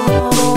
Oh.